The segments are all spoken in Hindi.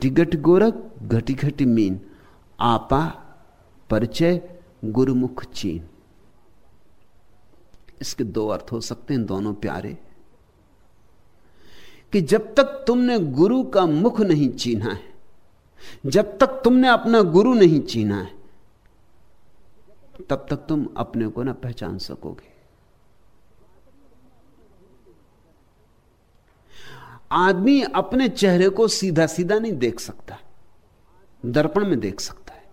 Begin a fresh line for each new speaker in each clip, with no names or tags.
घटी घट गोरख घटी घटी मीन। आपा, परिचय, गुरुमुख चीन। इसके दो अर्थ हो सकते हैं, दोनों प्यारे। कि जब तक तुमने गुरु का मुख नहीं चीना है, जब तक तुमने अपना गुरु नहीं चीना है, तब तक तुम अपने को ना पहचान सकोगे। आदमी अपने चेहरे को सीधा सीधा नहीं देख सकता। दर्पण में देख सकता है।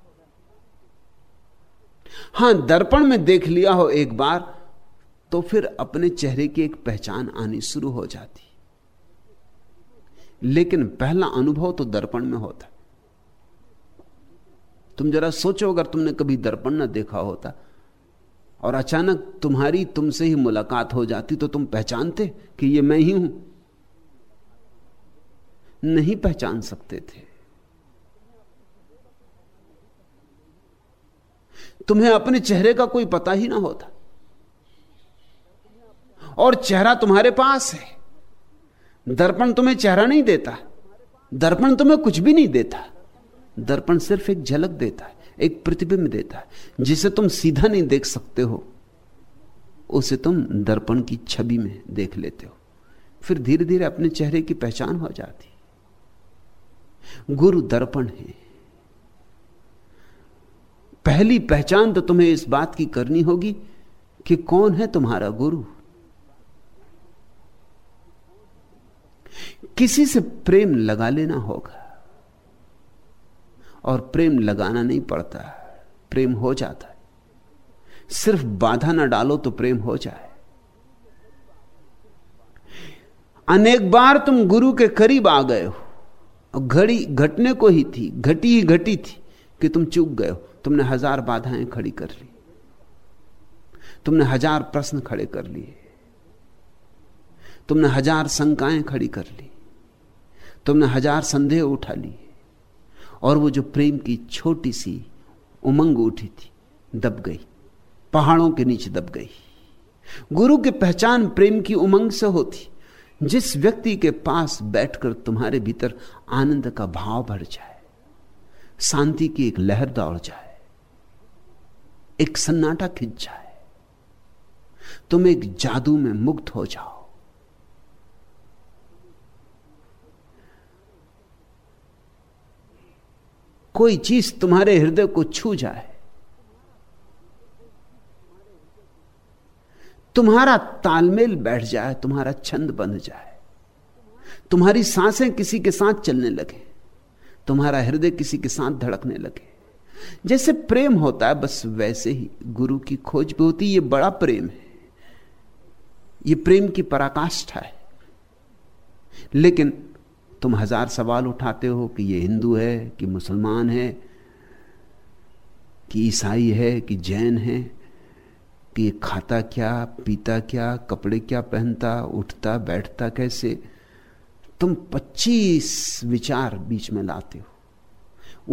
हाँ, दर्पण में देख लिया हो एक बार तो फिर अपने चेहरे की एक पहचान आनी शुरू हो जाती। लेकिन पहला अनुभव तो दर्पण में होता तुम जरा सोचो, अगर तुमने कभी दर्पण ना देखा होता, और अचानक तुम्हारी तुमसे ही मुलाकात हो जाती तो तुम पहचानते कि ये मैं ही हूँ। नहीं पहचान सकते थे। तुम्हें अपने चेहरे का कोई पता ही ना होता। और चेहरा तुम्हारे पास है। दर्पण तुम्हें चेहरा नहीं देता। दर्पण तुम्हें कुछ भी नहीं देता। दर्पण सिर्फ़ एक झलक देता है, एक प्रतिबिंब देता है, जिसे तुम सीधा नहीं देख सकते हो। उसे तुम दर्पण की छवि में देख लेते हो। फिर धीरे धीरे अपने चेहरे की पहचान हो जाती गुरु दर्पण है। पहली पहचान तो तुम्हें इस बात की करनी होगी कि कौन है तुम्हारा गुरु। किसी से प्रेम लगा लेना होगा और प्रेम लगाना नहीं पड़ता, प्रेम हो जाता है। सिर्फ़ बाधा ना डालो तो प्रेम हो जाए। अनेक बार तुम गुरु के करीब आ गए हो। और घड़ी घटने को ही थी, घटी ही घटी थी कि तुम चूक गए हो। तुमने हज़ार बाधाएँ खड़ी कर ली। तुमने हज़ार प्रश्न खड़े कर लिए। तुमने हज़ार शंकाएँ खड़ी कर ली। तुमने हज़ार संदेह उठा लिए। और वो जो प्रेम की छोटी सी उमंग उठी थी, दब गई। पहाड़ों के नीचे दब गई। गुरु की पहचान प्रेम की उमंग से होती। जिस व्यक्ति के पास बैठकर तुम्हारे भीतर आनंद का भाव भर जाए, शांति की एक लहर दौड़ जाए, एक सन्नाटा खिंच जाए, तुम एक जादू में मुक्त हो जाओ। कोई चीज़ तुम्हारे हृदय को छू जाए तुम्हारा तालमेल बैठ जाए, तुम्हारा छंद बंध जाए। तुम्हारी साँसें किसी के साथ चलने लगे, तुम्हारा हृदय किसी के साथ धड़कने लगे। जैसे प्रेम होता है, बस वैसे ही गुरु की खोज भी होती ये बड़ा प्रेम है। ये प्रेम की पराकाष्ठा है। लेकिन तुम हज़ार सवाल उठाते हो कि ये हिंदू है, कि मुसलमान है, कि ईसाई है, कि जैन है। कि खाता क्या, पीता क्या, कपड़े क्या पहनता, उठता, बैठता कैसे? तुम 25 विचार बीच में लाते हो।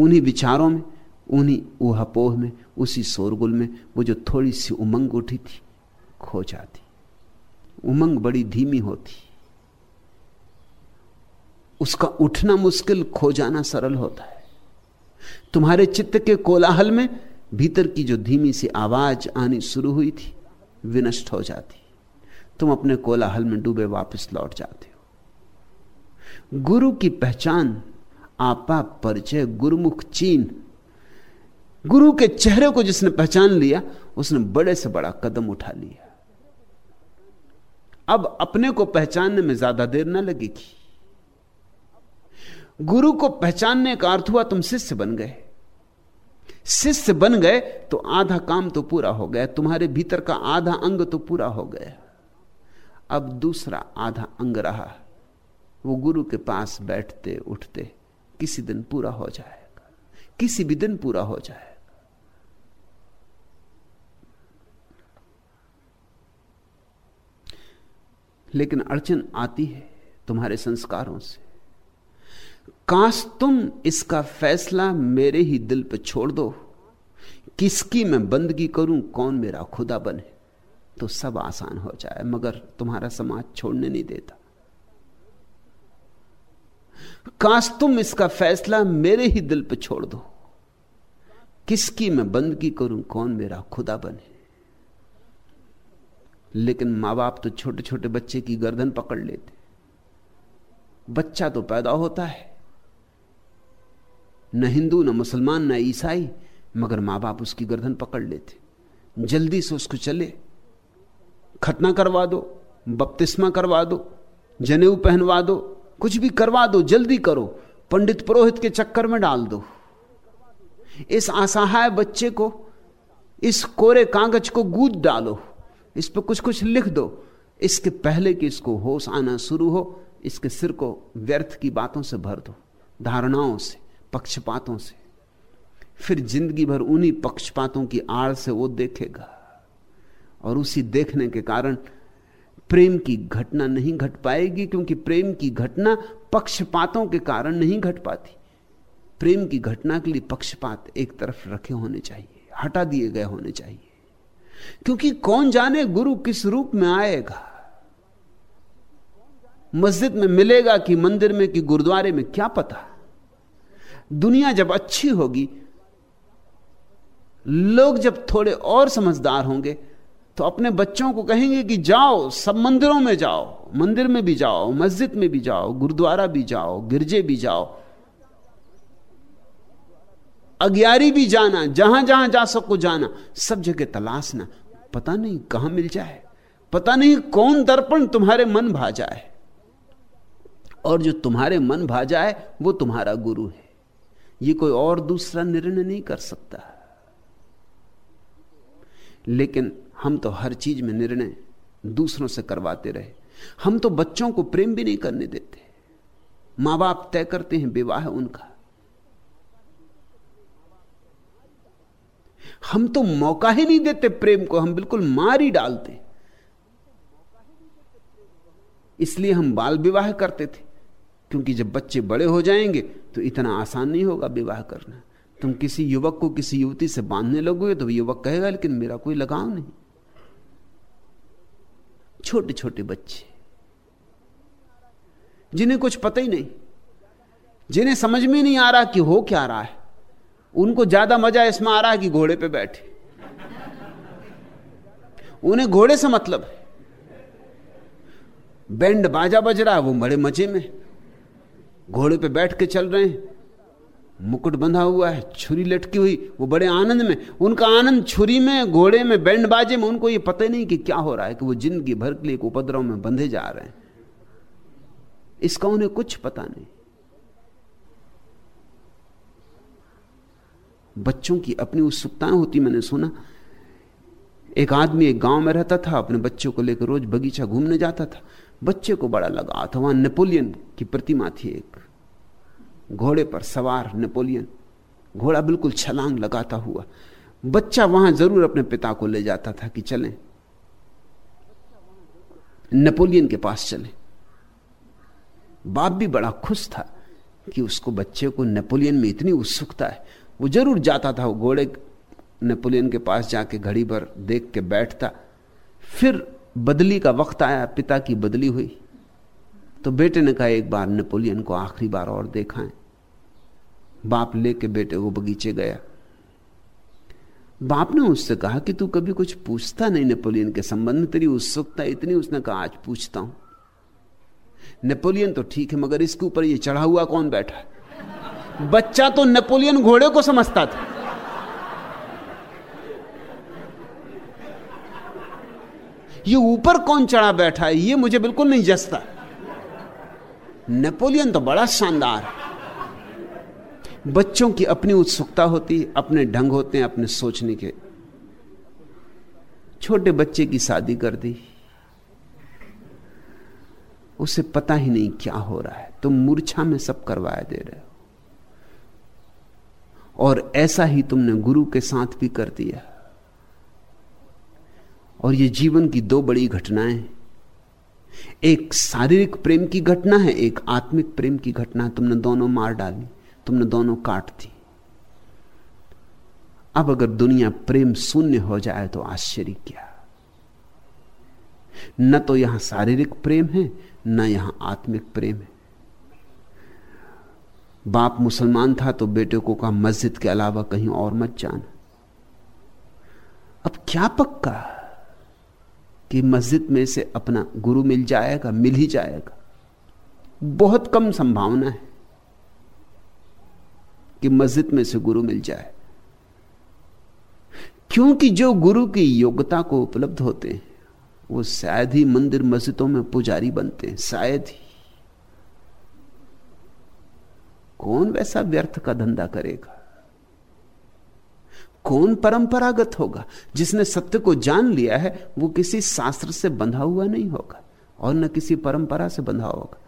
उन्हीं विचारों में, उन्हीं ऊहापोह में, उसी शोरगुल में वो जो थोड़ी सी उमंग उठी थी, खो जाती। उमंग बड़ी धीमी होती। उसका उठना मुश्किल, खो जाना सरल होता है। तुम्हारे चित्त के कोलाहल में भीतर की जो धीमी सी आवाज़ आनी शुरू हुई थी विनष्ट हो जाती। तुम अपने कोलाहल में डूबे वापस लौट जाते हो। गुरु की पहचान, आपा परिचय, गुरुमुख चीन। गुरु के चेहरे को जिसने पहचान लिया, उसने बड़े से बड़ा कदम उठा लिया। अब अपने को पहचानने में ज़्यादा देर ना लगेगी। गुरु को पहचानने का अर्थ हुआ तुम शिष्य बन गए। शिष्य बन गए तो आधा काम तो पूरा हो गया, तुम्हारे भीतर का आधा अंग तो पूरा हो गया। अब दूसरा आधा अंग रहा, वो गुरु के पास बैठते, उठते, किसी दिन पूरा हो जाएगा, किसी भी दिन पूरा हो जाएगा। लेकिन अड़चन आती है तुम्हारे संस्कारों से। काश तुम इसका फैसला मेरे ही दिल पर छोड़ दो। किसकी मैं बंदगी करूँ, कौन मेरा खुदा बने? तो सब आसान हो जाए, मगर तुम्हारा समाज छोड़ने नहीं देता। काश तुम इसका फैसला मेरे ही दिल पर छोड़ दो। किसकी मैं बंदगी करूँ, कौन मेरा खुदा बने? लेकिन माँ बाप तो छोटे छोटे बच्चे की गर्दन पकड़ लेते। बच्चा तो पैदा होता है। न हिंदू, न मुसलमान, न ईसाई, मगर माँ बाप उसकी गर्दन पकड़ लेते। जल्दी से उसको चले, खतना करवा दो, बपतिस्मा करवा दो, जनेऊ पहनवा दो, कुछ भी करवा दो, जल्दी करो, पंडित पुरोहित के चक्कर में डाल दो। इस असहाय बच्चे को, इस कोरे कागज़ को गूद डालो, इस पर कुछ कुछ लिख दो, इसके पहले कि इसको होश आना शुरू हो, इसके सिर को व्यर्थ की बातों से भर दो, धारणाओं से। पक्षपातों से। फिर ज़िंदगी भर उन्हीं पक्षपातों की आड़ से वो देखेगा। और उसी देखने के कारण प्रेम की घटना नहीं घट पाएगी, क्योंकि प्रेम की घटना पक्षपातों के कारण नहीं घट पाती। प्रेम की घटना के लिए पक्षपात एक तरफ़ रखे होने चाहिए, हटा दिए गए होने चाहिए। क्योंकि कौन जाने गुरु किस रूप में आएगा? मस्जिद में मिलेगा कि मंदिर में कि गुरुद्वारे में क्या पता? दुनिया जब अच्छी होगी, लोग जब थोड़े और समझदार होंगे तो अपने बच्चों को कहेंगे कि जाओ, सब मंदिरों में जाओ, मंदिर में भी जाओ, मस्जिद में भी जाओ, गुरुद्वारा भी जाओ, गिरजे भी जाओ, अग्यारी भी जाना, जहाँ जहाँ जा सको जाना, सब जगह तलाशना पता नहीं कहाँ मिल जाए, पता नहीं कौन दर्पण तुम्हारे मन भा जाए। और जो तुम्हारे मन भा जाए, वो तुम्हारा गुरु है। ये कोई और दूसरा निर्णय नहीं कर सकता। लेकिन हम तो हर चीज़ में निर्णय दूसरों से करवाते रहे। हम तो बच्चों को प्रेम भी नहीं करने देते। माँ बाप तय करते हैं, विवाह उनका। हम तो मौका ही नहीं देते प्रेम को, हम बिल्कुल मार ही डालते। इसलिए हम बाल विवाह करते थे। क्योंकि जब बच्चे बड़े हो जाएँगे तो इतना आसान नहीं होगा विवाह करना। तुम किसी युवक को किसी युवती से बांधने लगोगे तो युवक कहेगा, लेकिन मेरा कोई लगाव नहीं। छोटे छोटे बच्चे, जिन्हें कुछ पता ही नहीं, जिन्हें समझ में नहीं आ रहा कि हो क्या रहा है, उनको ज़्यादा मज़ा इसमें आ रहा है कि घोड़े पे बैठे। उन्हें घोड़े से मतलब है। बैंड बाजा बज रहा है, वो बड़े मज़े में। घोड़े पे बैठ के चल रहे हैं। मुकुट बंधा हुआ है, छुरी लटकी हुई, वो बड़े आनंद में, उनका आनंद छुरी में, घोड़े में बैंड बाजे में, उनको ये पता नहीं कि क्या हो रहा है कि वो ज़िंदगी भर के लिए उपद्रव में बंधे जा रहे हैं। इसका उन्हें कुछ पता नहीं। बच्चों की अपनी उत्सुकताएँ होती, मैंने सुना, एक आदमी एक गाँव में रहता था, अपने बच्चों को लेकर रोज बगीचा घूमने जाता था। बच्चे को बड़ा लगा। था वहाँ नेपोलियन की प्रतिमा थी एक। घोड़े पर सवार नेपोलियन। घोड़ा बिल्कुल छलांग लगाता हुआ। बच्चा वहाँ ज़रूर अपने पिता को ले जाता था कि चलें। नेपोलियन के पास चले। बाप भी बड़ा खुश था कि उसको बच्चे को नेपोलियन में इतनी उत्सुकता है। वो ज़रूर जाता था वो घोड़े नेपोलियन के पास जाके घड़ी भर देख के बैठता। फिर बदली का वक्त आया, पिता की बदली हुई। तो बेटे ने कहा, एक बार नेपोलियन को आखिरी बार और देखा है। बाप लेके बेटे को बगीचे गया। बाप ने उससे कहा कि तू कभी कुछ पूछता नहीं नेपोलियन के संबंध में। तेरी उत्सुकता इतनी, उसने कहा, आज पूछता हूँ। नेपोलियन तो ठीक है, मगर इसके ऊपर ये चढ़ा हुआ कौन बैठा है? बच्चा तो नेपोलियन घोड़े को समझता था। ये ऊपर कौन चढ़ा बैठा है? ये मुझे बिल्कुल नहीं जसता नेपोलियन तो बड़ा शानदार। बच्चों की अपनी उत्सुकता होती अपने ढंग होते हैं, अपने सोचने के। छोटे बच्चे की शादी कर दी। उसे पता ही नहीं क्या हो रहा है। तुम मूर्छा में सब करवाया दे रहे हो। और ऐसा ही तुमने गुरु के साथ भी कर दिया। और ये जीवन की दो बड़ी घटनाएँ एक शारीरिक प्रेम की घटना है, एक आत्मिक प्रेम की घटना। है तुमने दोनों मार डाली, तुमने दोनों काट दी। अब अगर दुनिया प्रेम शून्य हो जाए तो आश्चर्य क्या? न तो यहाँ शारीरिक प्रेम है, न यहाँ आत्मिक प्रेम है। बाप मुसलमान था तो बेटे को कहा, मस्जिद के अलावा कहीं और मत जाना। अब क्या पक्का? कि मस्जिद में से अपना गुरु मिल जाएगा, मिल ही जाएगा। बहुत कम संभावना है कि मस्जिद में से गुरु मिल जाए। क्योंकि जो गुरु की योग्यता को उपलब्ध होते हैं, वो शायद ही मंदिर मस्जिदों में पुजारी बनते हैं, शायद ही। कौन वैसा व्यर्थ का धंधा करेगा? कौन परंपरागत होगा? जिसने सत्य को जान लिया है, वो किसी शास्त्र से बंधा हुआ नहीं होगा, और न किसी परंपरा से बंधा होगा।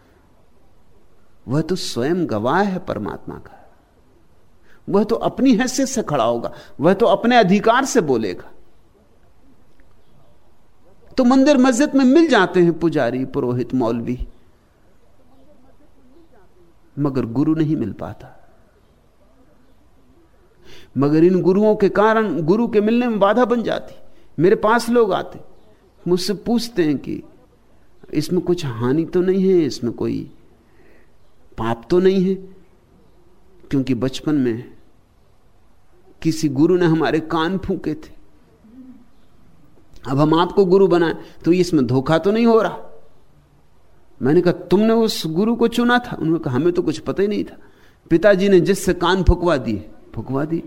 वह तो स्वयं गवाह है परमात्मा का। वह तो अपनी हैसियत से खड़ा होगा, वह तो अपने अधिकार से बोलेगा। तो मंदिर मस्जिद में मिल जाते हैं पुजारी, पुरोहित, मौलवी, मगर गुरु नहीं मिल पाता। मगर इन गुरुओं के कारण गुरु के मिलने में बाधा बन जाती। मेरे पास लोग आते, मुझसे पूछते हैं कि, इसमें कुछ हानि तो नहीं है, इसमें कोई पाप तो नहीं है? क्योंकि बचपन में किसी गुरु ने हमारे कान फूके थे। अब हम आपको गुरु बनाए तो इसमें धोखा तो नहीं हो रहा। मैंने कहा, तुमने उस गुरु को चुना था? उन्होंने कहा, हमें तो कुछ पता ही नहीं था। पिताजी ने जिससे कान फुकवा दिए फुकवा दिए।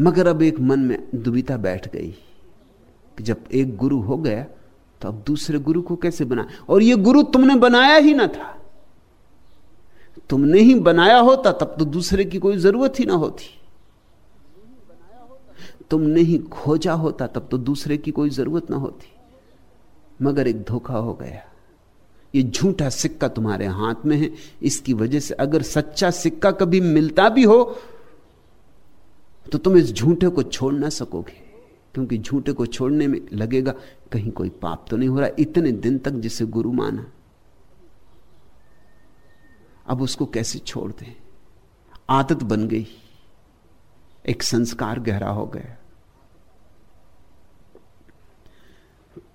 मगर अब एक मन में दुविधा बैठ गई कि जब एक गुरु हो गया तो अब दूसरे गुरु को कैसे बना? और ये गुरु तुमने बनाया ही ना था। तुमने ही बनाया होता, तब तो दूसरे की कोई ज़रूरत ही ना होती। तुमने ही खोजा होता, तब तो दूसरे की कोई ज़रूरत ना होती। मगर एक धोखा हो गया। ये झूठा सिक्का तुम्हारे हाथ में है। इसकी वजह से अगर सच्चा सिक्का कभी मिलता भी हो तो तुम इस झूठे को छोड़ ना सकोगे, क्योंकि झूठे को छोड़ने में लगेगा कहीं कोई पाप तो नहीं हो रहा, इतने दिन तक जिसे गुरु माना। अब उसको कैसे छोड़ दें? आदत बन गई, एक संस्कार गहरा हो गया।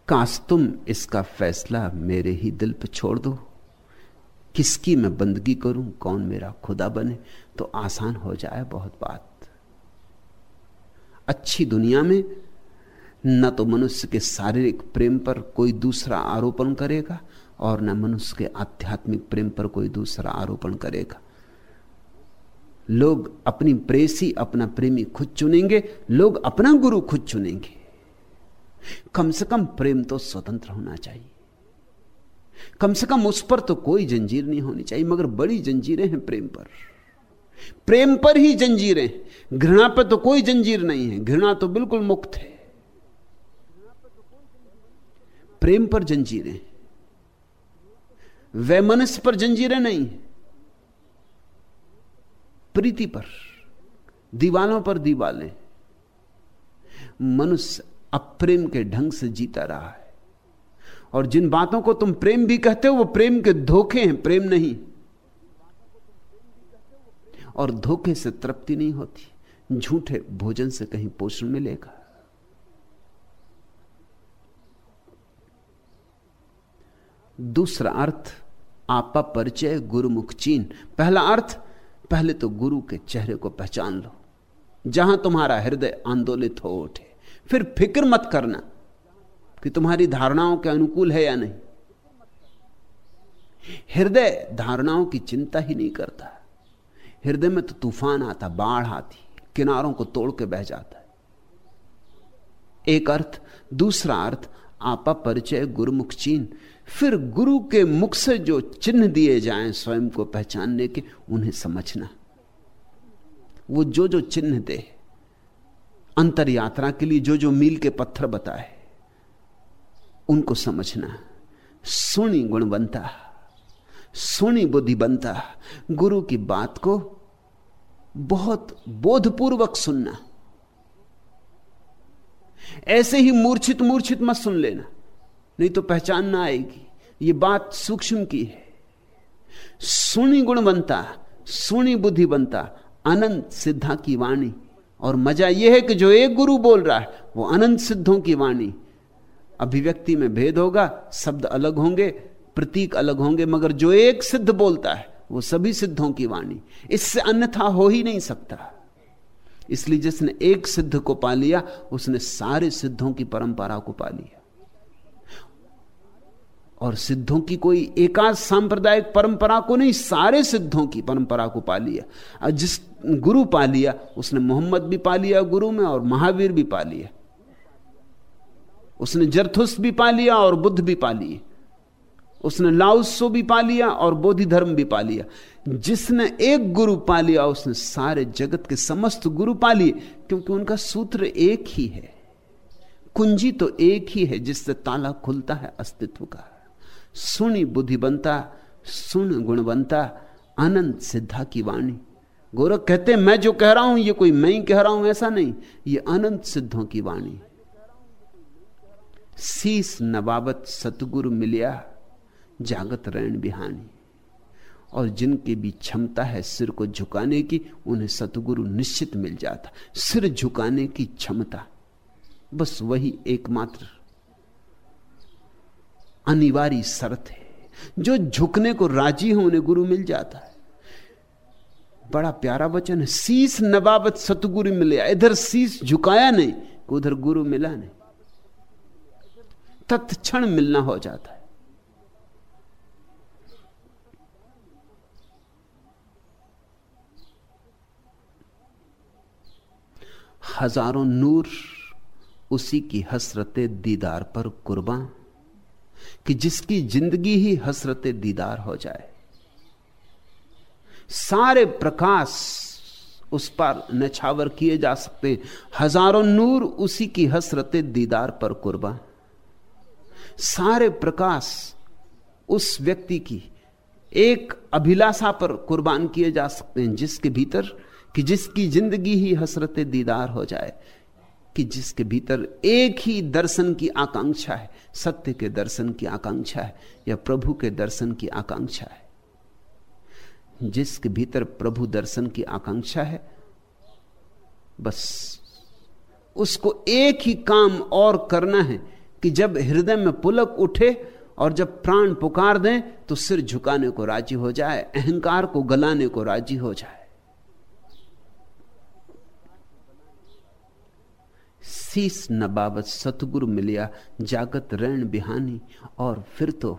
काश तुम इसका फैसला मेरे ही दिल पर छोड़ दो। किसकी मैं बंदगी करूँ? कौन मेरा खुदा बने? तो आसान हो जाए बहुत बात। अच्छी दुनिया में, न तो मनुष्य के शारीरिक प्रेम पर कोई दूसरा आरोपण करेगा और न मनुष्य के आध्यात्मिक प्रेम पर कोई दूसरा आरोपण करेगा। लोग अपनी प्रेसी, अपना प्रेमी खुद चुनेंगे, लोग अपना गुरु खुद चुनेंगे। कम से कम प्रेम तो स्वतंत्र होना चाहिए। कम से कम उस पर तो कोई जंजीर नहीं होनी चाहिए, मगर बड़ी जंजीरें हैं प्रेम पर। प्रेम पर ही जंजीरें घृणा पर तो कोई जंजीर नहीं है। घृणा तो बिल्कुल मुक्त है। प्रेम पर जंजीरें वैमनस्य पर जंजीरें नहीं प्रीति पर दीवालों पर दीवालें मनुष्य अप्रेम के ढंग से जीता रहा है। और जिन बातों को तुम प्रेम भी कहते हो, वो प्रेम के धोखे हैं। प्रेम नहीं। और धोखे से तृप्ति नहीं होती। झूठे भोजन से कहीं पोषण मिलेगा। दूसरा अर्थ, आपा परिचय गुरुमुख चीन। पहला अर्थ, पहले तो गुरु के चेहरे को पहचान लो। जहाँ तुम्हारा हृदय आंदोलित हो उठे, फिर फ़िक्र मत करना कि तुम्हारी धारणाओं के अनुकूल है या नहीं। हृदय धारणाओं की चिंता ही नहीं करता। हृदय में तो तूफ़ान आता, बाढ़ आती, किनारों को तोड़ के बह जाता है। एक अर्थ, दूसरा अर्थ, आपा परिचय गुरुमुख चीन। फिर गुरु के मुख से जो चिन्ह दिए जाएँ स्वयं को पहचानने के, उन्हें समझना। वो जो जो चिन्ह दे, अंतर यात्रा के लिए जो जो मील के पत्थर बताए, उनको समझना। सुनी गुणवंता। सुनी बुद्धि बनता। गुरु की बात को बहुत बोधपूर्वक सुनना। ऐसे ही मूर्छित मूर्छित मत सुन लेना, नहीं तो पहचान ना आएगी। ये बात सूक्ष्म की है। सुनी गुण बनता, सुनी बुद्धि बनता, अनंत सिद्धा की वाणी। और मज़ा यह है कि जो एक गुरु बोल रहा है, वो अनंत सिद्धों की वाणी। अभिव्यक्ति में भेद होगा, शब्द अलग होंगे प्रतीक अलग होंगे, मगर जो एक सिद्ध बोलता है, वो सभी सिद्धों की वाणी। इससे अन्यथा हो ही नहीं सकता। इसलिए जिसने एक सिद्ध को पा लिया, उसने सारे सिद्धों की परंपरा को पा लिया। और सिद्धों की कोई एकाध सांप्रदायिक परंपरा को नहीं, सारे सिद्धों की परंपरा को पा लिया। और जिस गुरु पा लिया, उसने मोहम्मद भी पा लिया गुरु में, और महावीर भी पा लिया। उसने जरथुस भी पा लिया, और बुद्ध भी पा लिए। उसने लाउसो भी पा लिया और बोधि धर्म भी पा लिया। जिसने एक गुरु पा लिया, उसने सारे जगत के समस्त गुरु पा लिए, क्योंकि उनका सूत्र एक ही है। कुंजी तो एक ही है जिससे ताला खुलता है अस्तित्व का। सुनी बुद्धिबंता सुन गुणवंता अनंत सिद्धा की वाणी। गोरख कहते, मैं जो कह रहा हूँ, ये कोई मैं ही कह रहा हूँ, ऐसा नहीं। ये अनंत सिद्धों की वाणी। शीस नबाबत सतगुरु मिलिया जागत रैन बिहानी। और जिनकी भी क्षमता है सिर को झुकाने की, उन्हें सतगुरु निश्चित मिल जाता। सिर झुकाने की क्षमता, बस वही एकमात्र अनिवार्य शर्त है। जो झुकने को राज़ी हो, उन्हें गुरु मिल जाता है। बड़ा प्यारा वचन है शीस नबाबत सतगुरु मिले, इधर शीस झुकाया नहीं, उधर गुरु मिला नहीं। तत्क्षण मिलना हो जाता है। हज़ारों नूर उसी की हसरत दीदार पर कुर्बान, कि जिसकी ज़िंदगी ही हसरत दीदार हो जाए। सारे प्रकाश उस पर नछावर किए जा सकते हज़ारों नूर उसी की हसरत दीदार पर कुर्बान। सारे प्रकाश उस व्यक्ति की एक अभिलाषा पर कुर्बान किए जा सकते हैं, जिसके भीतर कि जिसकी ज़िंदगी ही हसरत दीदार हो जाए, कि जिसके भीतर एक ही दर्शन की आकांक्षा है, सत्य के दर्शन की आकांक्षा है, या प्रभु के दर्शन की आकांक्षा है। जिसके भीतर प्रभु दर्शन की आकांक्षा है, बस उसको एक ही काम और करना है कि जब हृदय में पुलक उठे और जब प्राण पुकार दें तो सिर झुकाने को राज़ी हो जाए, अहंकार को गलाने को राज़ी हो जाए। शीस नबावत सतगुरु मिलिया, जागत रैन बिहानी, और फिर तो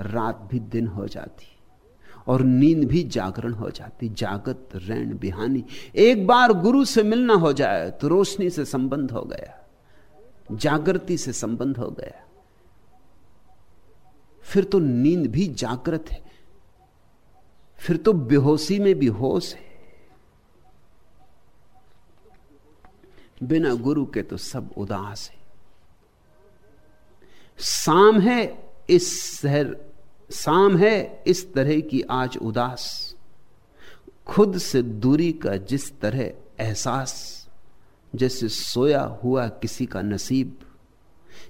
रात भी दिन हो जाती, और नींद भी जागरण हो जाती, जागत रैन बिहानी। एक बार गुरु से मिलना हो जाए तो रोशनी से संबंध हो गया, जागृति से संबंध हो गया। फिर तो नींद भी जागृत है, फिर तो बेहोशी में भी होश है। बिना गुरु के तो सब उदास है। शाम है इस शहर शाम है इस तरह की आज उदास। खुद से दूरी का जिस तरह एहसास, जैसे सोया हुआ किसी का नसीब,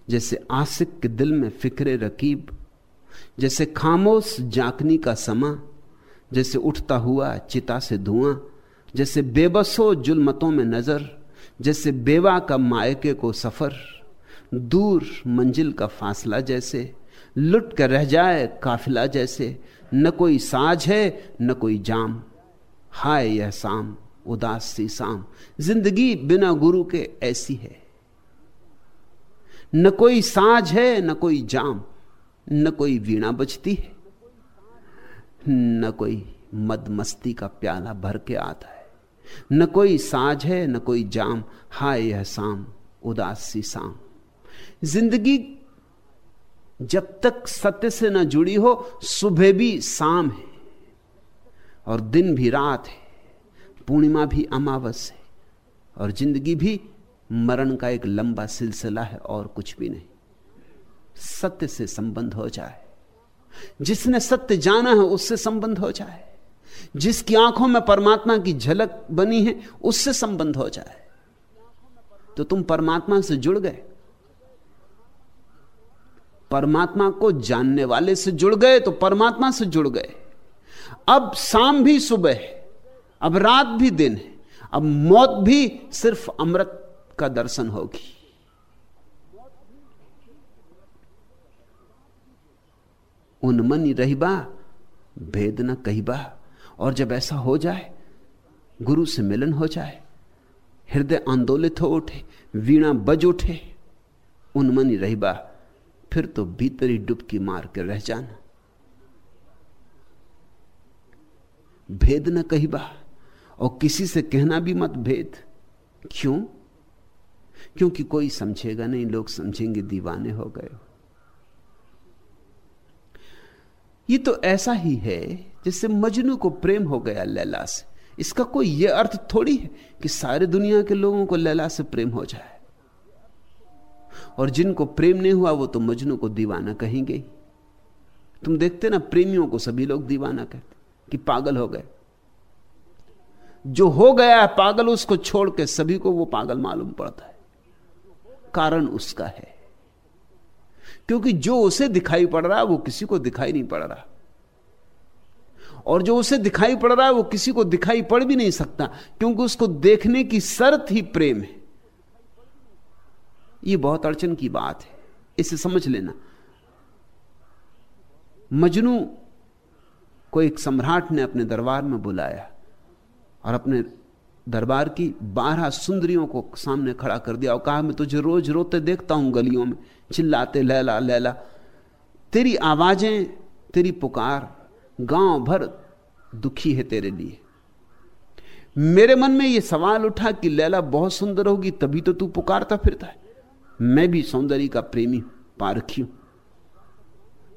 जैसे आसिक के दिल में फिक्रे रकीब, जैसे खामोश जाकनी का समा, जैसे उठता हुआ चिता से धुआँ, जैसे बेबसो जुलमतों में नज़र जैसे बेवा का मायके को सफ़र, दूर मंजिल का फासला जैसे, लुट कर रह जाए काफिला जैसे, न कोई साज है, न कोई जाम। हाय यह शाम, उदास सी शाम, ज़िंदगी बिना गुरु के ऐसी है। न कोई साज है, न कोई जाम, न कोई वीणा बजती है, न कोई मदमस्ती का प्याला भर के आता है। न कोई साज है, न कोई जाम। हाय यह शाम, उदास शाम। ज़िंदगी जब तक सत्य से न जुड़ी हो, सुबह भी शाम है और दिन भी रात है। पूर्णिमा भी अमावस है और ज़िंदगी भी मरण का एक लंबा सिलसिला है और कुछ भी नहीं। सत्य से संबंध हो जाए। जिसने सत्य जाना है, उससे संबंध हो जाए। जिसकी आँखों में परमात्मा की झलक बनी है, उससे संबंध हो जाए। तो तुम परमात्मा से जुड़ गए। परमात्मा को जानने वाले से जुड़ गए तो परमात्मा से जुड़ गए। अब शाम भी सुबह है, अब रात भी दिन है, अब मौत भी सिर्फ़ अमृत का दर्शन होगी। उनमन रहीबा भेद न कहीबा और जब ऐसा हो जाए, गुरु से मिलन हो जाए, हृदय आंदोलित हो उठे, वीणा बज उठे, उनमनी रहीबा फिर तो भीतरी डुबकी मार के रह जाना। भेद न कहीबा और किसी से कहना भी मत भेद। क्यों? क्योंकि कोई समझेगा नहीं, लोग समझेंगे, दीवाने हो गए ये तो ऐसा ही है जिससे मजनू को प्रेम हो गया लैला से। इसका कोई यह अर्थ थोड़ी है कि सारे दुनिया के लोगों को लैला से प्रेम हो जाए। और जिनको प्रेम नहीं हुआ, वो तो मजनू को दीवाना कहेंगे तुम देखते ना, प्रेमियों को सभी लोग दीवाना कहते कि पागल हो गए। जो हो गया है पागल, उसको छोड़ के सभी को वो पागल मालूम पड़ता है। कारण उसका है। क्योंकि जो उसे दिखाई पड़ रहा है, वो किसी को दिखाई नहीं पड़ रहा। और जो उसे दिखाई पड़ रहा है, वो किसी को दिखाई पड़ भी नहीं सकता, क्योंकि उसको देखने की शर्त ही प्रेम है। ये बहुत अड़चन की बात है। इसे समझ लेना। मजनू को एक सम्राट ने अपने दरबार में बुलाया और अपने दरबार की बारह सुंदरियों को सामने खड़ा कर दिया और कहा, मैं तुझे रोज रोते देखता हूँ गलियों में, चिल्लाते, लैला लैला। तेरी आवाज़ें, तेरी पुकार, गाँव भर दुखी है तेरे लिए। मेरे मन में यह सवाल उठा कि लैला, बहुत सुंदर होगी, तभी तो तू पुकारता फिरता है। मैं भी सौंदर्य का प्रेमी, पारखी हूँ।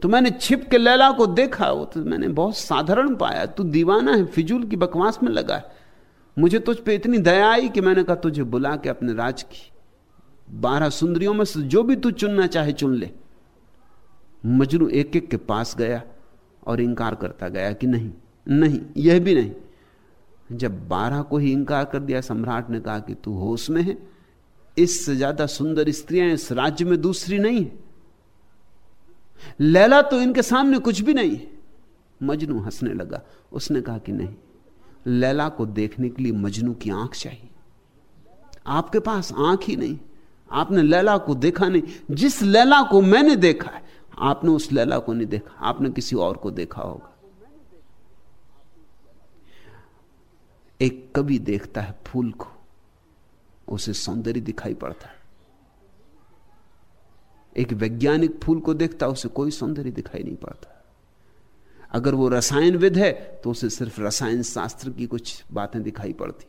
तो मैंने छिप के लैला को देखा, वो तो मैंने बहुत साधारण पाया। तू दीवाना है, फिजूल की बकवास में लगा है। मुझे तुझ पे इतनी दया आई कि मैंने कहा, तुझे बुला के अपने राज की बारह सुंदरियों में से जो भी तू चुनना चाहे चुन ले। मजरू एक एक के पास गया और इंकार करता गया कि नहीं नहीं, यह भी नहीं। जब बारह को ही इंकार कर दिया, सम्राट ने कहा कि तू होश में है इससे ज़्यादा सुंदर स्त्रियाँ इस राज्य में दूसरी नहीं है। लैला तो इनके सामने कुछ भी नहीं है। मजनू हंसने लगा, उसने कहा कि नहीं लैला को देखने के लिए मजनू की आँख चाहिए। आपके पास आँख ही नहीं। आपने लैला को देखा नहीं। जिस लैला को मैंने देखा है, आपने उस लैला को नहीं देखा। आपने किसी और को देखा होगा। एक कवि देखता है फूल को, उसे सौंदर्य दिखाई पड़ता है। एक वैज्ञानिक फूल को देखता है, उसे कोई सौंदर्य दिखाई नहीं पड़ता। अगर वो रसायनविद है तो उसे सिर्फ़ रसायन शास्त्र की कुछ बातें दिखाई पड़ती।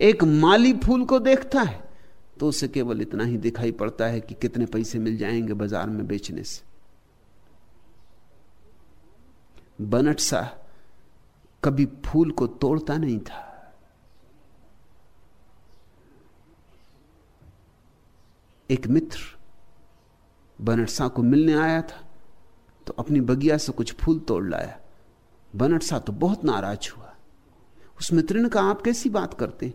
एक माली फूल को देखता है तो उसे केवल इतना ही दिखाई पड़ता है कि कितने पैसे मिल जाएँगे बाज़ार में बेचने से। बनट सा कभी फूल को तोड़ता नहीं था। एक मित्र बनटसा को मिलने आया था तो अपनी बगिया से कुछ फूल तोड़ लाया। बनटसा तो बहुत नाराज़ हुआ। उस मित्र ने कहा आप कैसी बात करते?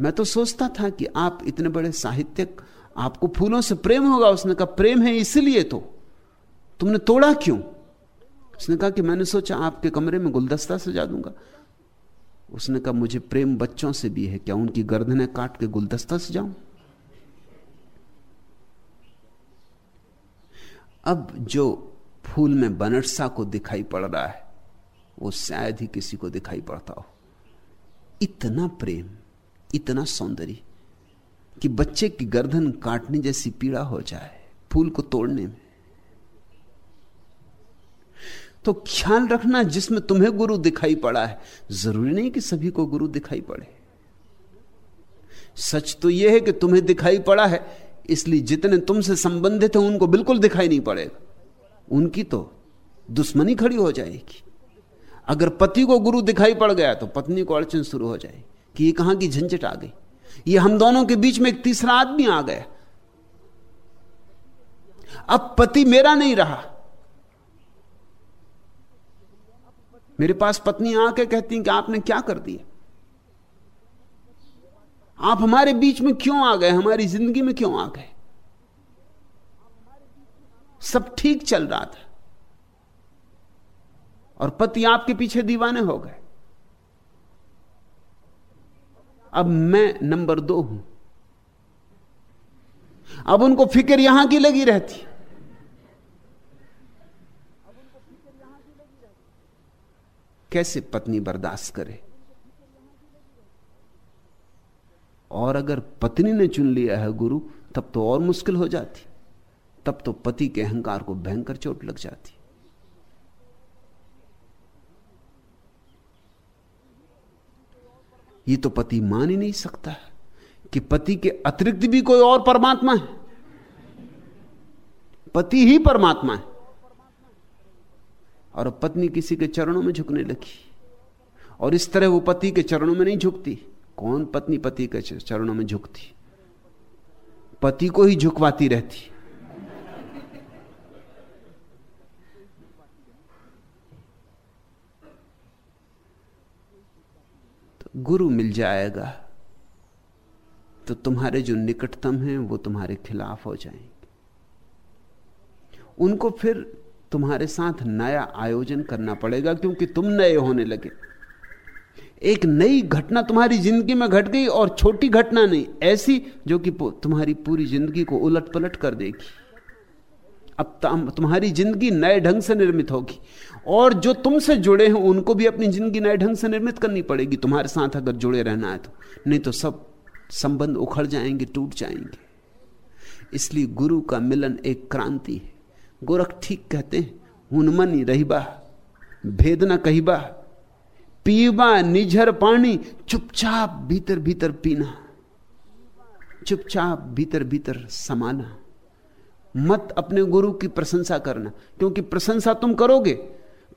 मैं तो सोचता था कि आप इतने बड़े साहित्यक, आपको फूलों से प्रेम होगा, उसने कहा, प्रेम है इसलिए तो। तुमने तोड़ा क्यों? उसने कहा कि मैंने सोचा आपके कमरे में गुलदस्ता सजा दूँगा। उसने कहा, मुझे प्रेम बच्चों से भी है, क्या उनकी गर्दनें काट के गुलदस्ता सजाऊं? अब जो फूल में बनरसा को दिखाई पड़ रहा है, वो शायद ही किसी को दिखाई पड़ता हो। इतना प्रेम, इतना सौंदर्य कि बच्चे की गर्दन काटने जैसी पीड़ा हो जाए फूल को तोड़ने में। तो ख्याल रखना जिसमें तुम्हें गुरु दिखाई पड़ा है। ज़रूरी नहीं कि सभी को गुरु दिखाई पड़े। सच तो यह है कि तुम्हें दिखाई पड़ा है इसलिए जितने तुमसे संबंधित हैं, उनको बिल्कुल दिखाई नहीं पड़ेगा। उनकी तो दुश्मनी खड़ी हो जाएगी। अगर पति को गुरु दिखाई पड़ गया तो पत्नी को अड़चन शुरू हो जाएगी कि ये कहाँ की झंझट आ गई। ये हम दोनों के बीच में एक तीसरा आदमी आ गया। अब पति मेरा नहीं रहा। मेरे पास पत्नी आके कहती कि आपने क्या कर दिया? आप हमारे बीच में क्यों आ गए? हमारी ज़िंदगी में क्यों आ गए? सब ठीक चल रहा था। और पति आपके पीछे दीवाने हो गए। अब मैं नंबर दो हूँ। अब उनको फ़िक्र यहाँ की लगी रहती। कैसे पत्नी बर्दाश्त करे? और अगर पत्नी ने चुन लिया है गुरु, तब तो और मुश्किल हो जाती। तब तो पति के अहंकार को भयंकर चोट लग जाती। ये तो पति मान ही नहीं सकता कि पति के अतिरिक्त भी कोई और परमात्मा है। पति ही परमात्मा है। और पत्नी किसी के चरणों में झुकने लगी। और इस तरह वो पति के चरणों में नहीं झुकती। कौन पत्नी पति के चरणों में झुकती? पति को ही झुकवाती रहती। तो गुरु मिल जाएगा तो तुम्हारे जो निकटतम हैं, वो तुम्हारे खिलाफ हो जाएँगे। उनको फिर तुम्हारे साथ नया आयोजन करना पड़ेगा, क्योंकि तुम नए होने लगे। एक नई घटना तुम्हारी ज़िंदगी में घट गई और छोटी घटना नहीं, ऐसी जो कि तुम्हारी पूरी ज़िंदगी को उलट पलट कर देगी। अब तुम्हारी ज़िंदगी नए ढंग से निर्मित होगी और जो तुमसे जुड़े हैं, उनको भी अपनी ज़िंदगी नए ढंग से निर्मित करनी पड़ेगी। तुम्हारे साथ अगर जुड़े रहना है तो। नहीं तो सब संबंध उखड़ जाएँगे, टूट जाएँगे। इसलिए गुरु का मिलन एक क्रांति है। गोरख ठीक कहते हैं हुनमन रहीबा भेद न कहीबा पीबा, निझर पानी, चुपचाप भीतर भीतर पीना। चुपचाप भीतर भीतर समाना। मत अपने गुरु की प्रशंसा करना, क्योंकि प्रशंसा तुम करोगे।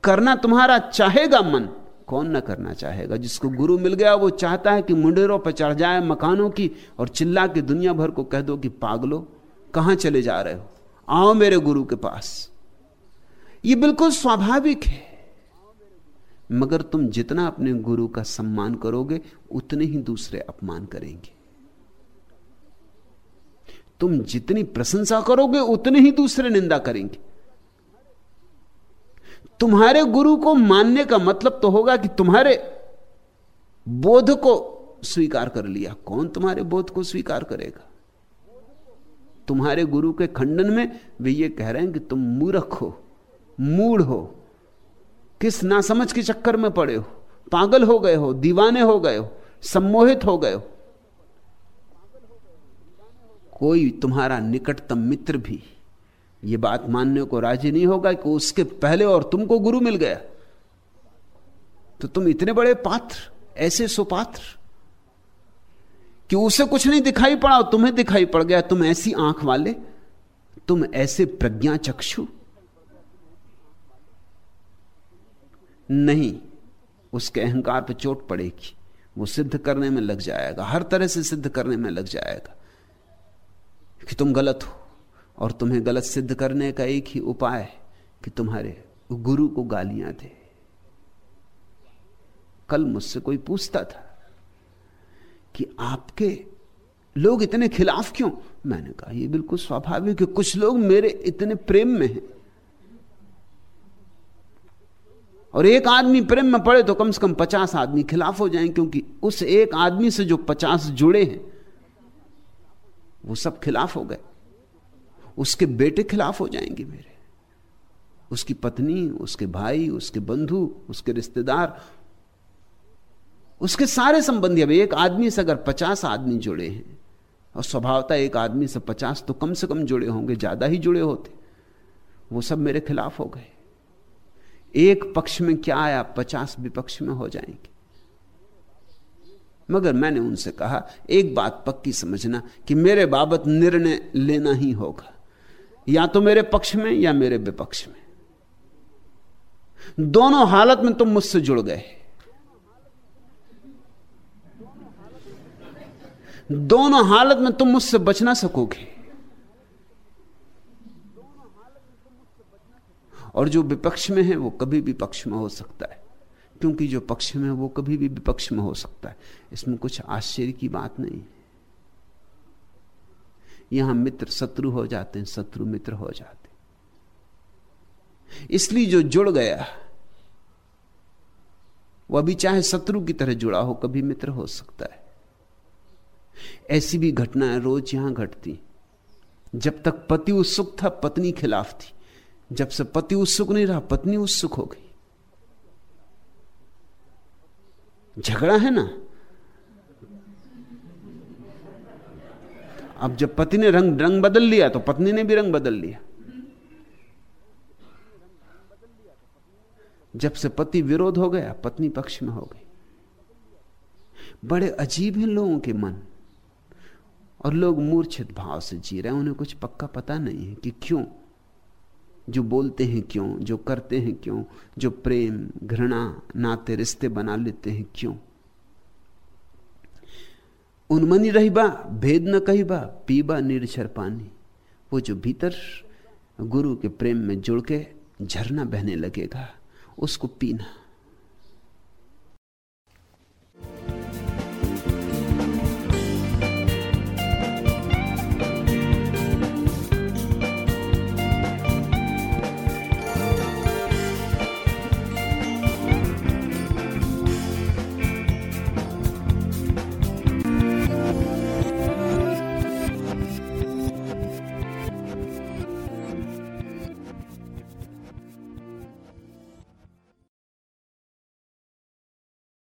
करना तुम्हारा चाहेगा मन, कौन ना करना चाहेगा। जिसको गुरु मिल गया, वो चाहता है कि मुंडेरों पर चढ़ जाए, मकानों की और चिल्ला के दुनिया भर को कह दो कि पागलो, कहाँ चले जा रहे हो? आओ मेरे गुरु के पास। ये बिल्कुल स्वाभाविक है। मगर तुम जितना अपने गुरु का सम्मान करोगे, उतने ही दूसरे अपमान करेंगे। तुम जितनी प्रशंसा करोगे, उतने ही दूसरे निंदा करेंगे। तुम्हारे गुरु को मानने का मतलब तो होगा कि तुम्हारे बोध को स्वीकार कर लिया। कौन तुम्हारे बोध को स्वीकार करेगा? तुम्हारे गुरु के खंडन में वे ये कह रहे हैं कि तुम मूर्ख हो, मूढ़ हो। किस नासमझ के चक्कर में पड़े हो? पागल हो गए हो? दीवाने हो गए हो? सम्मोहित हो गए हो? कोई तुम्हारा निकटतम मित्र भी ये बात मानने को राज़ी नहीं होगा कि उसके पहले और तुमको गुरु मिल गया। तो तुम इतने बड़े पात्र, ऐसे सुपात्र कि उसे कुछ नहीं दिखाई पड़ा तुम्हें दिखाई पड़ गया। तुम ऐसी आँख वाले, तुम ऐसे प्रज्ञा चक्षु नहीं, उसके अहंकार पर चोट पड़ेगी। वो सिद्ध करने में लग जाएगा, हर तरह से सिद्ध करने में लग जाएगा कि तुम गलत हो, और तुम्हें गलत सिद्ध करने का एक ही उपाय है कि तुम्हारे गुरु को गालियाँ दे। कल मुझसे कोई पूछता था कि आपके लोग इतने खिलाफ क्यों? मैंने कहा, ये बिल्कुल स्वाभाविक है कुछ लोग मेरे इतने प्रेम में हैं। और एक आदमी प्रेम में पड़े तो कम से कम पचास आदमी खिलाफ हो जाएँ, क्योंकि उस एक आदमी से जो पचास जुड़े हैं, वो सब खिलाफ हो गए। उसके बेटे खिलाफ हो जाएँगे मेरे। उसकी पत्नी, उसके भाई, उसके बंधु, उसके रिश्तेदार, उसके सारे संबंधी। अब एक आदमी से अगर पचास आदमी जुड़े हैं, और स्वभावता एक आदमी से पचास तो कम से कम जुड़े होंगे, ज़्यादा ही जुड़े होते। वो सब मेरे खिलाफ हो गए। एक पक्ष में क्या आया, पचास विपक्ष में हो जाएँगे। मगर मैंने उनसे कहा, एक बात पक्की समझना कि मेरे बाबत निर्णय लेना ही होगा। या तो मेरे पक्ष में या मेरे विपक्ष में। दोनों हालत में तुम मुझसे जुड़ गए। दोनों हालत में तुम मुझसे बच ना सकोगे। और जो विपक्ष में है, वो कभी भी पक्ष में हो सकता है। क्योंकि जो पक्ष में वो कभी भी विपक्ष में हो सकता है। इसमें कुछ आश्चर्य की बात नहीं है। यहाँ मित्र शत्रु हो जाते हैं, शत्रु मित्र हो जाते इसलिए जो जुड़ गया, वह भी चाहे शत्रु की तरह जुड़ा हो, कभी मित्र हो सकता है। ऐसी भी घटनाएँ रोज यहाँ घटती जब तक पति उत्सुक था, पत्नी खिलाफ थी। जब से पति उत्सुक नहीं रहा, पत्नी उत्सुक हो गई। झगड़ा है ना? अब जब पति ने रंग रंग बदल लिया तो पत्नी ने भी रंग बदल लिया। जब से पति विरोध हो गया, पत्नी पक्ष में हो गई। बड़े अजीब हैं लोगों के मन। और लोग मूर्छित भाव से जी रहे हैं, उन्हें कुछ पक्का पता नहीं है कि क्यों। जो बोलते हैं क्यों, जो करते हैं क्यों, जो प्रेम, घृणा, नाते, रिश्ते बना लेते हैं क्यों? उन्मनी रही बा भेद न कही बा पीबा निर्छर पानी। वो जो भीतर गुरु के प्रेम में जुड़ के झरना बहने लगेगा, उसको पीना।